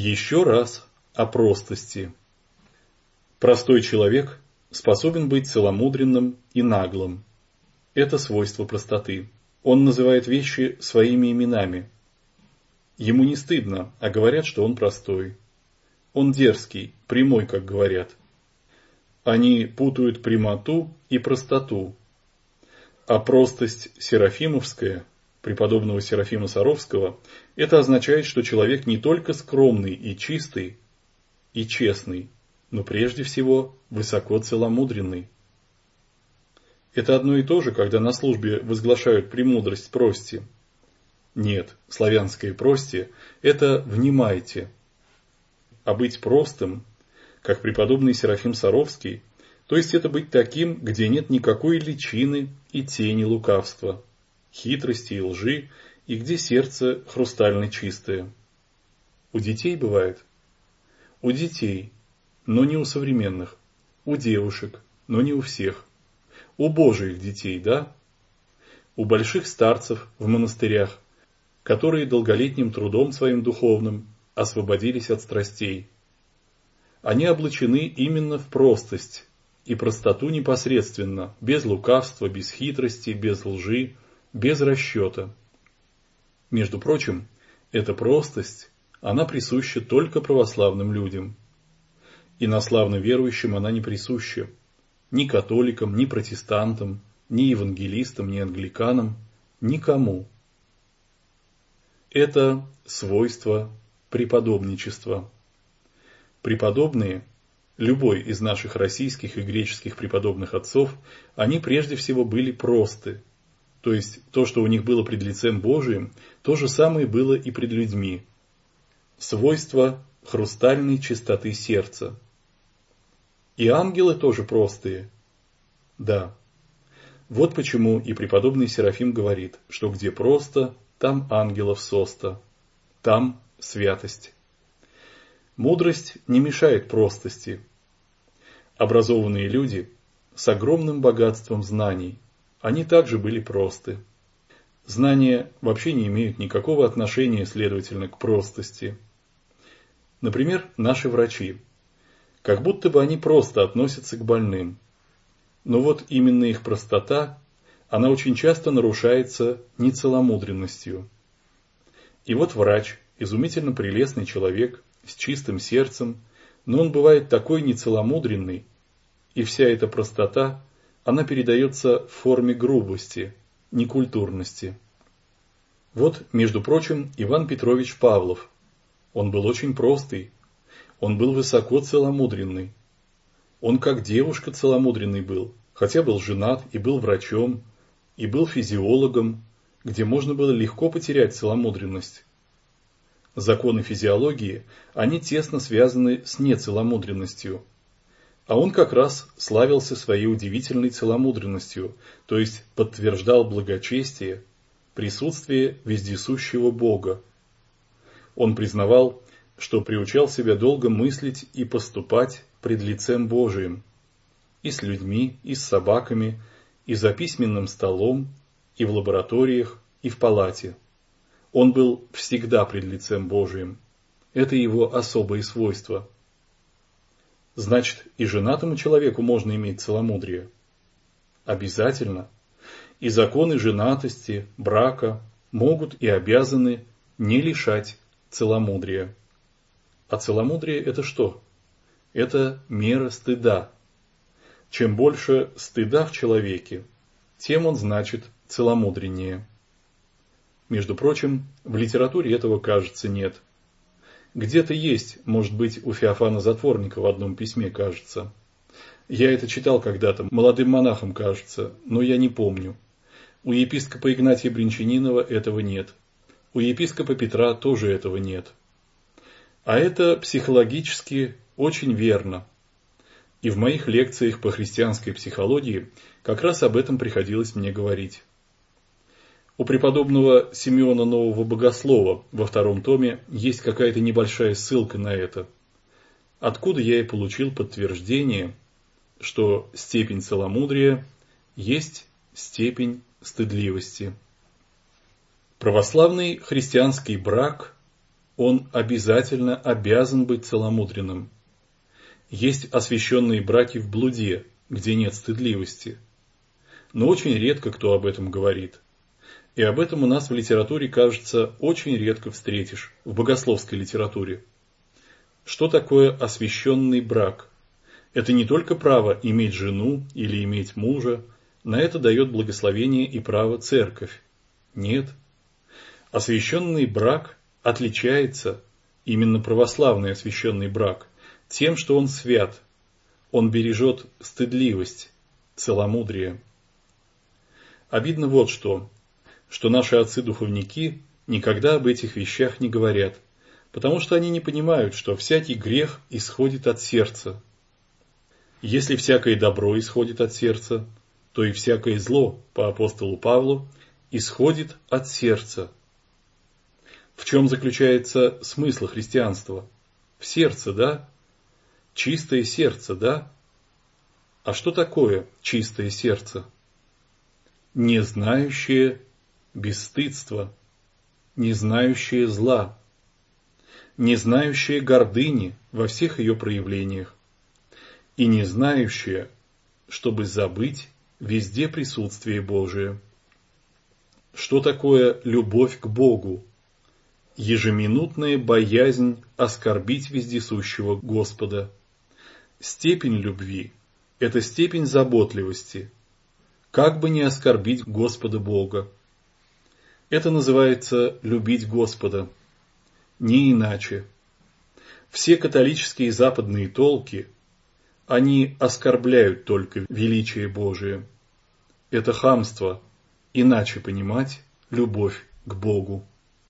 Еще раз о простости. Простой человек способен быть целомудренным и наглым. Это свойство простоты. Он называет вещи своими именами. Ему не стыдно, а говорят, что он простой. Он дерзкий, прямой, как говорят. Они путают прямоту и простоту. А простость серафимовская, преподобного Серафима Саровского, это означает, что человек не только скромный и чистый, и честный, но прежде всего высоко целомудренный. Это одно и то же, когда на службе возглашают премудрость прости. Нет, славянское прости – это «внимайте». А быть простым, как преподобный Серафим Саровский, то есть это быть таким, где нет никакой личины и тени лукавства, хитрости и лжи, и где сердце хрустально чистое. У детей бывает? У детей, но не у современных. У девушек, но не у всех. У божьих детей, да? У больших старцев в монастырях, которые долголетним трудом своим духовным освободились от страстей. Они облачены именно в простость и простоту непосредственно, без лукавства, без хитрости, без лжи, без расчета. Между прочим, эта простость, она присуща только православным людям – Инославно верующим она не присуща. Ни католикам, ни протестантам, ни евангелистам, ни англиканам, никому. Это свойство преподобничества. Преподобные, любой из наших российских и греческих преподобных отцов, они прежде всего были просты. То есть то, что у них было пред лицем Божиим, то же самое было и пред людьми. Свойство хрустальной чистоты сердца – и ангелы тоже простые. Да. Вот почему и преподобный Серафим говорит, что где просто, там ангелов соста, там святость. Мудрость не мешает простости. Образованные люди с огромным богатством знаний, они также были просты. Знания вообще не имеют никакого отношения, следовательно, к простости. Например, наши врачи как будто бы они просто относятся к больным. Но вот именно их простота, она очень часто нарушается нецеломудренностью. И вот врач, изумительно прелестный человек, с чистым сердцем, но он бывает такой нецеломудренный, и вся эта простота, она передается в форме грубости, некультурности. Вот, между прочим, Иван Петрович Павлов. Он был очень простый, он был высоко целомудренный. Он как девушка целомудренный был, хотя был женат и был врачом, и был физиологом, где можно было легко потерять целомудренность. Законы физиологии, они тесно связаны с нецеломудренностью. А он как раз славился своей удивительной целомудренностью, то есть подтверждал благочестие, присутствие вездесущего Бога. Он признавал, что приучал себя долго мыслить и поступать пред лицем Божиим, и с людьми, и с собаками, и за письменным столом, и в лабораториях, и в палате. Он был всегда пред лицем Божиим. Это его особые свойства. Значит, и женатому человеку можно иметь целомудрие. Обязательно. И законы женатости, брака могут и обязаны не лишать целомудрия. А целомудрие – это что? Это мера стыда. Чем больше стыда в человеке, тем он значит целомудреннее. Между прочим, в литературе этого, кажется, нет. Где-то есть, может быть, у Феофана Затворника в одном письме, кажется. Я это читал когда-то, молодым монахом, кажется, но я не помню. У епископа Игнатия Бринчанинова этого нет. У епископа Петра тоже этого нет. А это психологически очень верно. И в моих лекциях по христианской психологии как раз об этом приходилось мне говорить. У преподобного Симеона Нового Богослова во втором томе есть какая-то небольшая ссылка на это, откуда я и получил подтверждение, что степень целомудрия есть степень стыдливости. Православный христианский брак он обязательно обязан быть целомудренным. Есть освященные браки в блуде, где нет стыдливости. Но очень редко кто об этом говорит. И об этом у нас в литературе, кажется, очень редко встретишь, в богословской литературе. Что такое освященный брак? Это не только право иметь жену или иметь мужа, на это дает благословение и право церковь. Нет. Освященный брак отличается, именно православный освященный брак, тем, что он свят, он бережет стыдливость, целомудрие. Обидно вот что, что наши отцы-духовники никогда об этих вещах не говорят, потому что они не понимают, что всякий грех исходит от сердца. Если всякое добро исходит от сердца, то и всякое зло, по апостолу Павлу, исходит от сердца. В чем заключается смысл христианства? В сердце, да? Чистое сердце, да? А что такое чистое сердце? Не знающее бесстыдства, не знающее зла, не знающее гордыни во всех ее проявлениях и не знающее, чтобы забыть везде присутствие Божие. Что такое любовь к Богу? ежеминутная боязнь оскорбить вездесущего Господа. Степень любви – это степень заботливости, как бы не оскорбить Господа Бога. Это называется любить Господа, не иначе. Все католические западные толки, они оскорбляют только величие Божие. Это хамство, иначе понимать любовь к Богу.